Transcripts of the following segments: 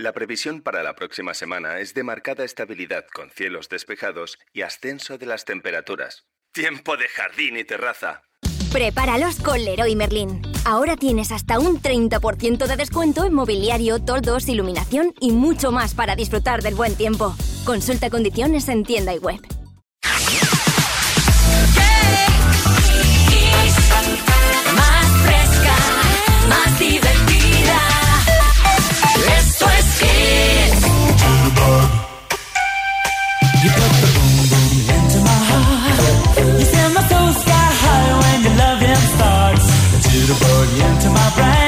La previsión para la próxima semana es de marcada estabilidad con cielos despejados y ascenso de las temperaturas. Tiempo de jardín y terraza. Prepáralos con Leroy Merlin. Ahora tienes hasta un 30% de descuento en mobiliario, toldos, iluminación y mucho más para disfrutar del buen tiempo. Consulta condiciones en tienda y web. the bug into my brain.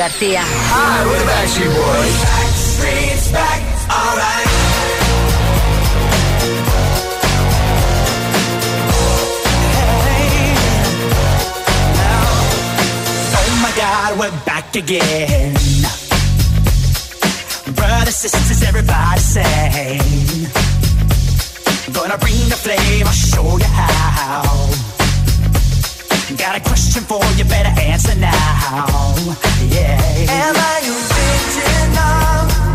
García. God, we're back again. Brothers, sisters, everybody sing. Gonna bring the flame, I'll show you how. Got a question for you, better answer now. Yeah. Am I your victim now?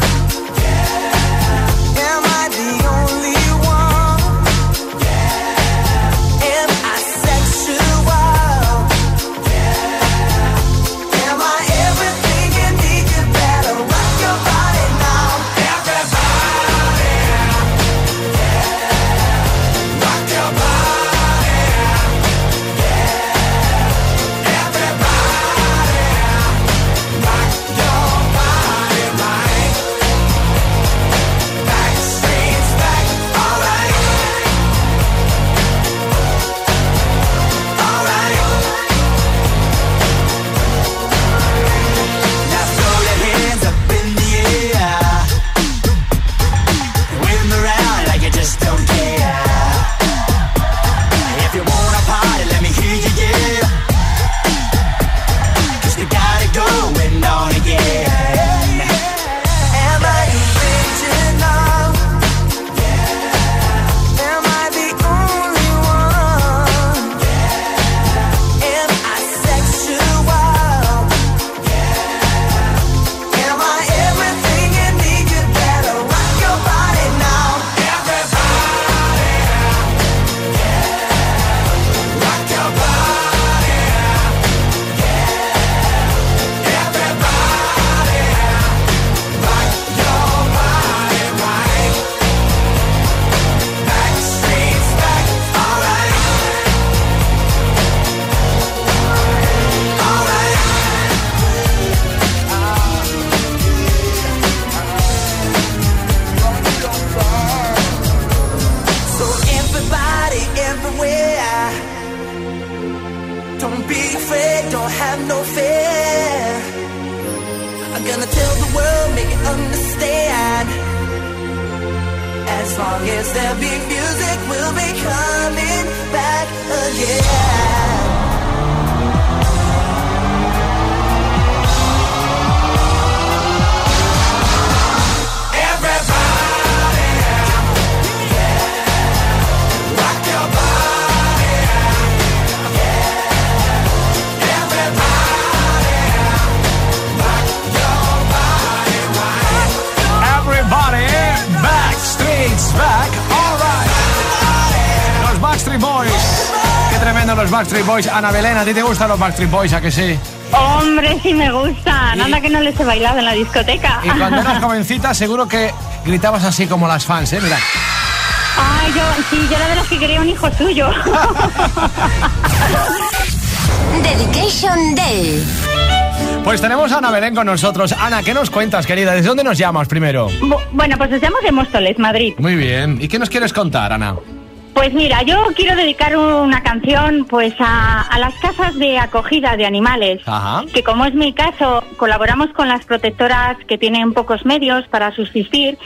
Backstreet Boys. Ana Belén, ¿a ti te gustan los Backstreet Boys? ¿A que sí? Hombre, sí me gusta. Y- Nada que no les he bailado en la discoteca. Y cuando eras jovencita, seguro que gritabas así como las fans, ¿eh? Mira. Ay, yo, sí, yo era de las que quería un hijo suyo. Dedication Day. Pues tenemos a Ana Belén con nosotros. Ana, ¿qué nos cuentas, querida? ¿Desde dónde nos llamas primero? Bu- bueno, pues estamos en Móstoles, Madrid. Muy bien. ¿Y qué nos quieres contar, Ana? Pues mira, yo quiero dedicar una canción pues a, a las casas de acogida de animales. Ajá. Que como es mi caso, colaboramos con las protectoras que tienen pocos medios para subsistir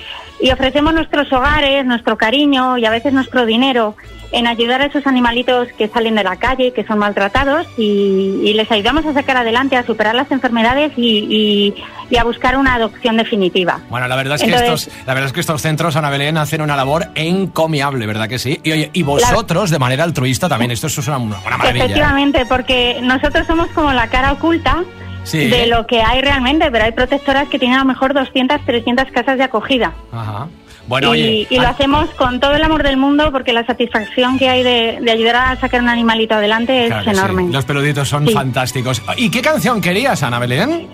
y ofrecemos nuestros hogares, nuestro cariño y a veces nuestro dinero en ayudar a esos animalitos que salen de la calle, que son maltratados y, y les ayudamos a sacar adelante, a superar las enfermedades y, y- y a buscar una adopción definitiva. Bueno, la verdad es que Entonces- estos, la verdad es que estos centros, Ana Belén, hacen una labor encomiable, ¿verdad que sí? Y y vosotros, de manera altruista también, esto es una, una maravilla. ¿eh? Efectivamente, porque nosotros somos como la cara oculta Sí. de lo que hay realmente, pero hay protectoras que tienen a lo mejor 200, 300 casas de acogida. Ajá. Bueno, y, oye. y lo Ana- hacemos con todo el amor del mundo porque la satisfacción que hay de, de ayudar a sacar un animalito adelante es Claro que sí, enorme. Los peluditos son Sí. fantásticos. ¿Y qué canción querías, Ana Belén?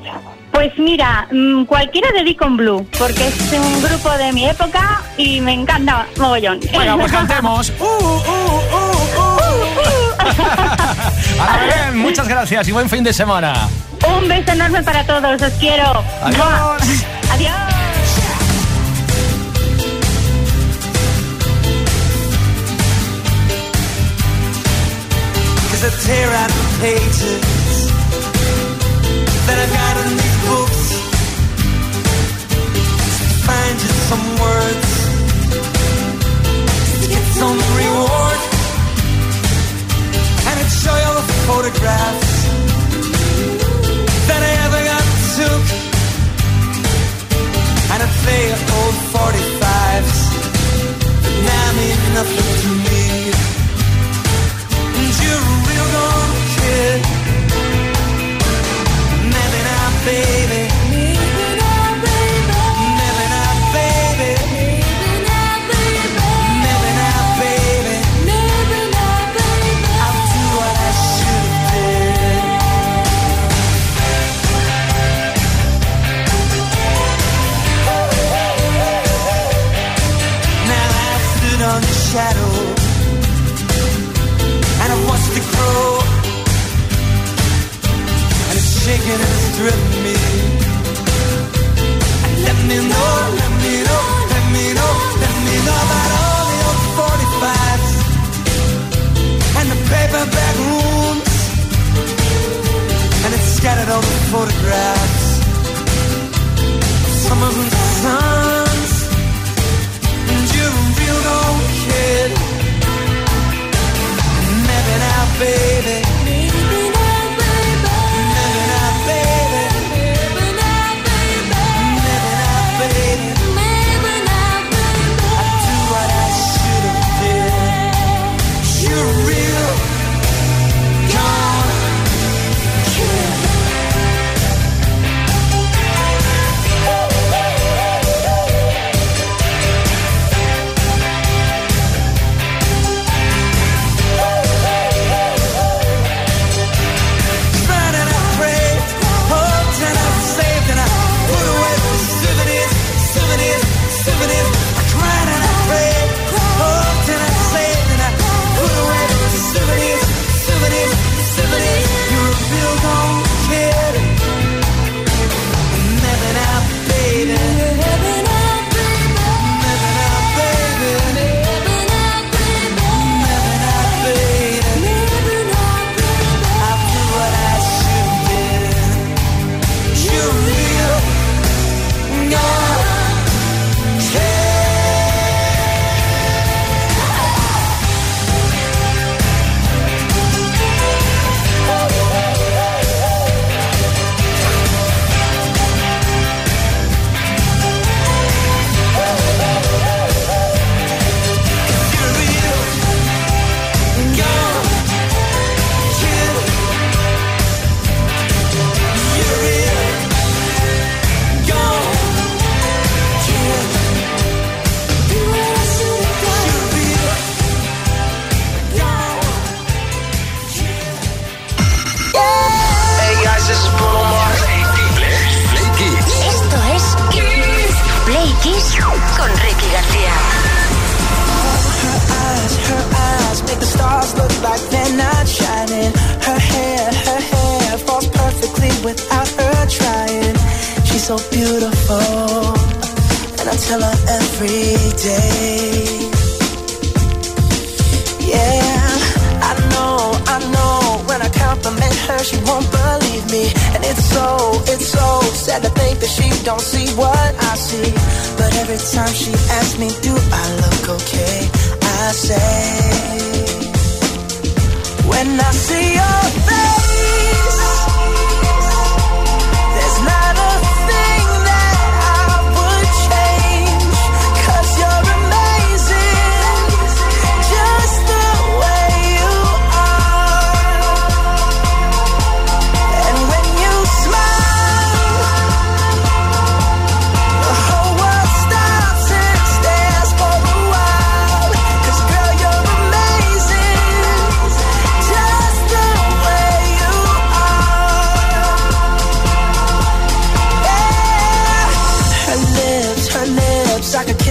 Pues mira, mm, cualquiera de Deacon Blue, porque es un grupo de mi época y me encanta mogollón. Venga, pues cantemos. Uh, uh, uh, uh. Muchas gracias y buen fin de semana. Un beso enorme para todos, os quiero. Adiós. Adiós. Cause I tear out the pages that I got You some words to get some reward. And I'd show you all the photographs that I ever got took. And I'd play old 45s that now mean nothing to me. so sad to think that she don't see what I see. But every time she asks me, do I look okay? I say, when I see your face.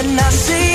and I see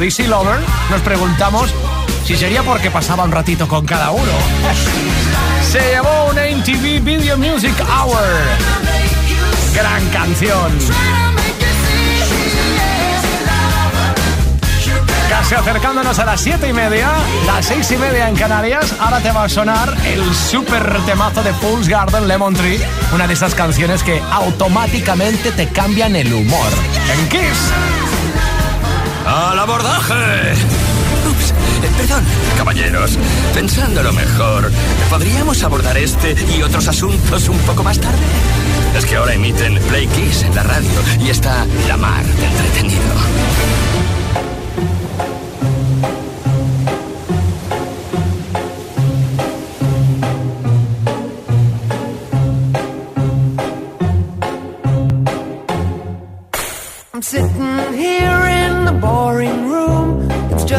Lover. Y lo de Easy Lover, nos preguntamos si sería porque pasaba un ratito con cada uno. Se llevó un MTV Video Music Hour. Gran canción. Casi acercándonos a las 7 y media, las 6 y media en Canarias, ahora te va a sonar el super temazo de Fool's Garden Lemon Tree, una de esas canciones que automáticamente te cambian el humor. En Kiss. ¡Al abordaje! Ups, eh, perdón, caballeros. Pensándolo mejor, ¿podríamos abordar este y otros asuntos un poco más tarde? Es que ahora emiten Play Kiss en la radio y está la mar de entretenido. I'm sitting here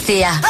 García.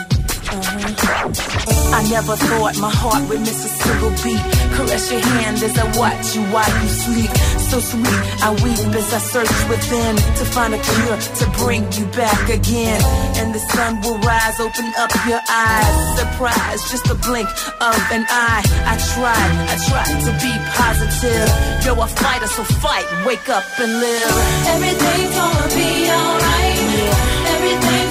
I never thought my heart would miss a single beat. Caress your hand as I watch you while you sleep. So sweet, I weep as I search within to find a cure to bring you back again. And the sun will rise, open up your eyes. Surprise, just a blink of an eye. I tried, I tried to be positive. You're a fighter, so fight, wake up and live. Everything's gonna be alright. Everything's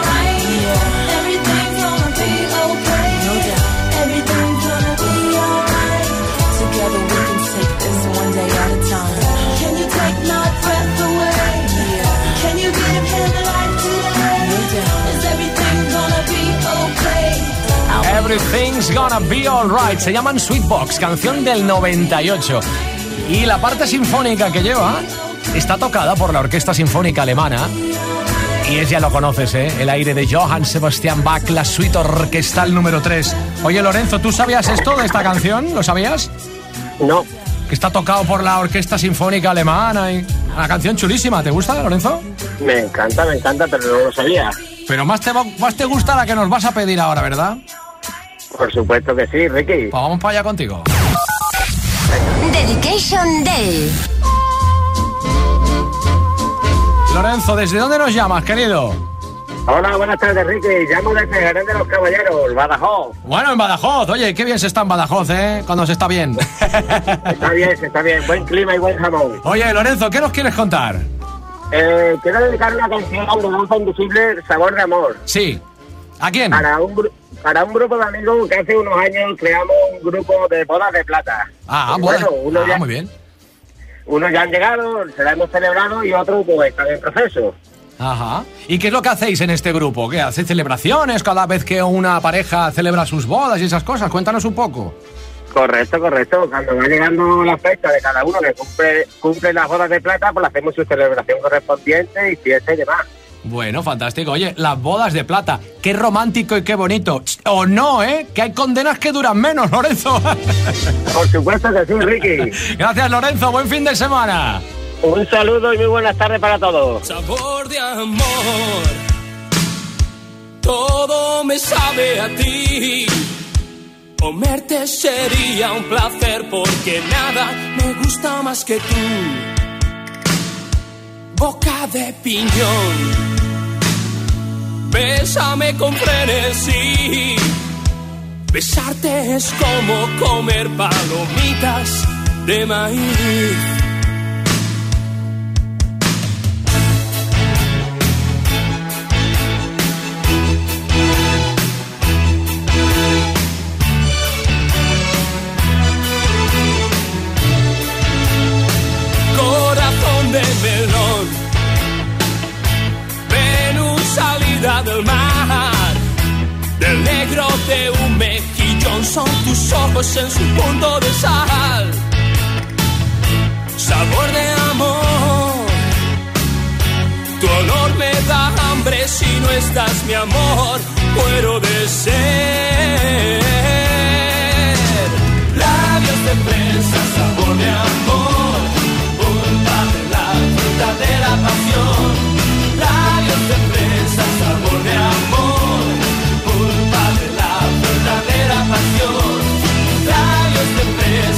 Everything's gonna be alright. Se llaman Sweetbox, canción del 98. Y la parte sinfónica que lleva está tocada por la Orquesta Sinfónica Alemana. Y es, ya lo conoces, ¿eh? El aire de Johann Sebastian Bach, la suite orquestal número 3. Oye, Lorenzo, ¿tú sabías esto de esta canción? ¿Lo sabías? No, Que está tocado por la Orquesta Sinfónica Alemana. Y... Una canción chulísima. ¿Te gusta, Lorenzo? me encanta, me encanta, pero no lo sabía. Pero más te, va- más te gusta la que nos vas a pedir ahora, ¿verdad? Por supuesto que sí, Ricky. Pues vamos para allá contigo. Dedication Day. Lorenzo, ¿desde dónde nos llamas, querido? Hola, buenas tardes, Ricky. Llamo desde Jerez de los Caballeros, Badajoz. Bueno, en Badajoz. Oye, qué bien se está en Badajoz, ¿eh? Cuando se está bien. Está bien, está bien. Buen clima y buen jamón. Oye, Lorenzo, ¿qué nos quieres contar? Eh, quiero dedicar una canción de Danza Invisible, Sabor de Amor. Sí. ¿A quién? Para un, para un grupo de amigos que hace unos años creamos un grupo de bodas de plata. Ah, Y bueno. uno Ah, ya, muy bien. unos ya han llegado, se la hemos celebrado y otros pues están en proceso. Ajá. ¿Y qué es lo que hacéis en este grupo? ¿Qué hacéis celebraciones cada vez que una pareja celebra sus bodas y esas cosas? Cuéntanos un poco. Correcto, correcto. Cuando va llegando la fecha de cada uno que cumple, cumple las bodas de plata, pues le hacemos su celebración correspondiente y fiesta y demás. Bueno, fantástico. Oye, las bodas de plata. Qué romántico y qué bonito. O no, ¿eh? Que hay condenas que duran menos, Lorenzo. Por supuesto que sí, Ricky. Gracias, Lorenzo. Buen fin de semana. Un saludo y muy buenas tardes para todos. sabor de amor. Todo me sabe a ti. Comerte sería un placer porque nada me gusta más que tú. Boca de piñón. Bésame con frenesí. Besarte es como comer palomitas de maíz. en su punto de sal. Sabor de amor. Tu olor me da hambre si no estás mi amor. Puedo de ser. Labios de prensa, sabor de amor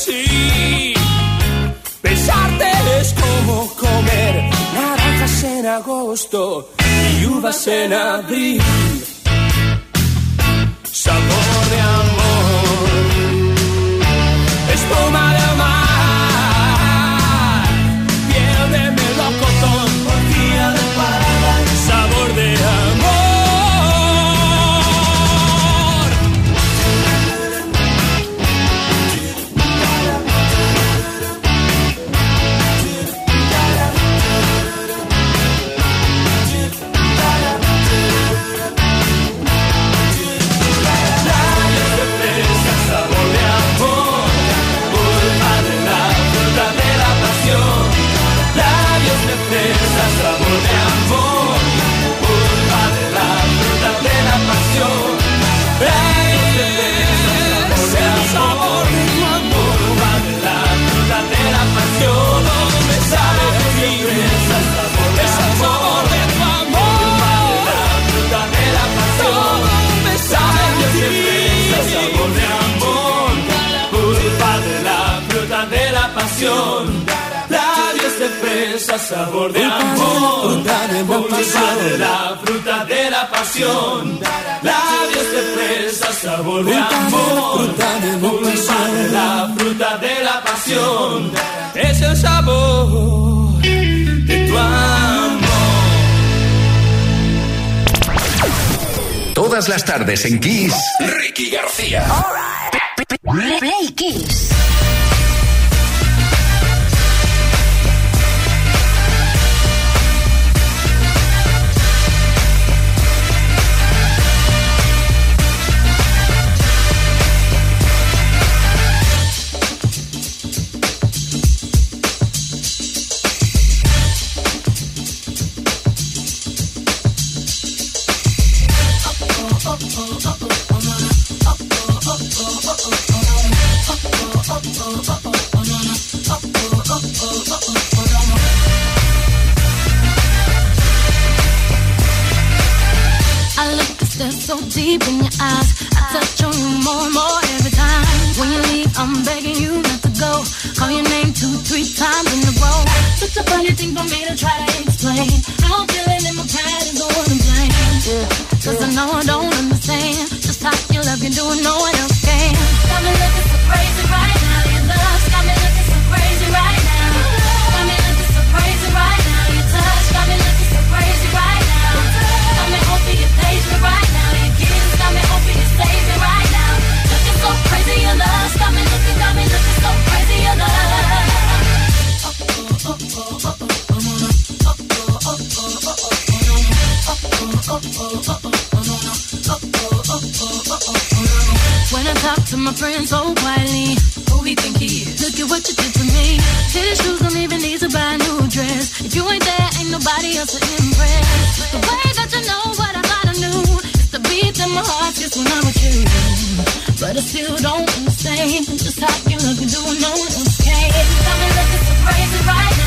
sí. Besarte es como comer naranjas en agosto y uvas en abril. Sabor de amor. en Kiss, Ricky García. All right. Play Kiss. to my friends oh, so quietly. Who he think he is? Look at what you did to me. His shoes don't even need to buy a new dress. If you ain't there, ain't nobody else to impress. The way that you know what I thought I knew. It's the beat in my heart just when I'm with you. But I still don't understand just how you look and doing no one else can. Come and look at the crazy right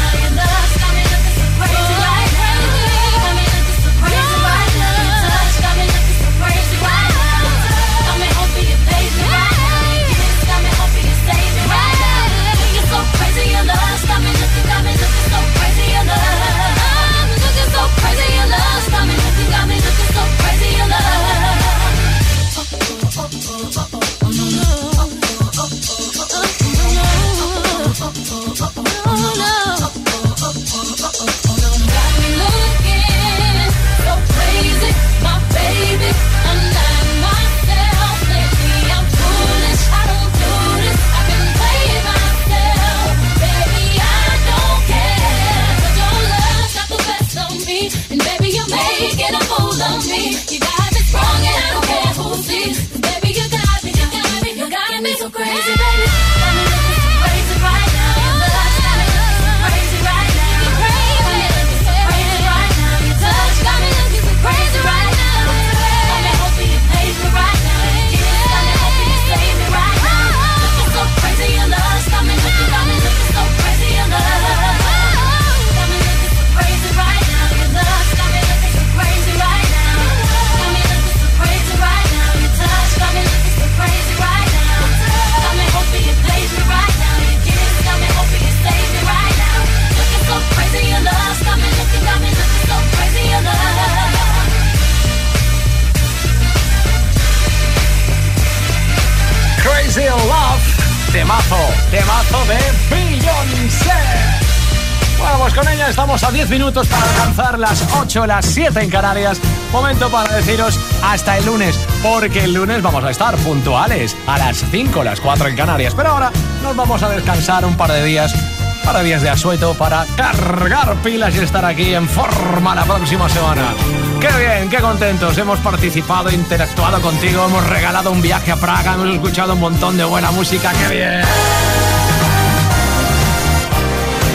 minutos para alcanzar las 8, las 7 en Canarias. Momento para deciros hasta el lunes, porque el lunes vamos a estar puntuales a las 5, las 4 en Canarias. Pero ahora nos vamos a descansar un par de días, un par de días de asueto para cargar pilas y estar aquí en forma la próxima semana. Qué bien, qué contentos. Hemos participado, interactuado contigo, hemos regalado un viaje a Praga, hemos escuchado un montón de buena música. Qué bien.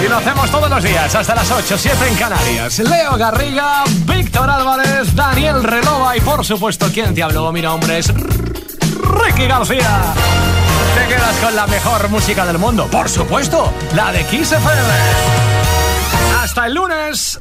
Y lo hacemos todos los días, hasta las 8, 7 en Canarias. Leo Garriga, Víctor Álvarez, Daniel Relova y por supuesto, ¿quién te habló? Mi nombre es Ricky García. Te quedas con la mejor música del mundo, por supuesto, la de Kiss FM. Hasta el lunes.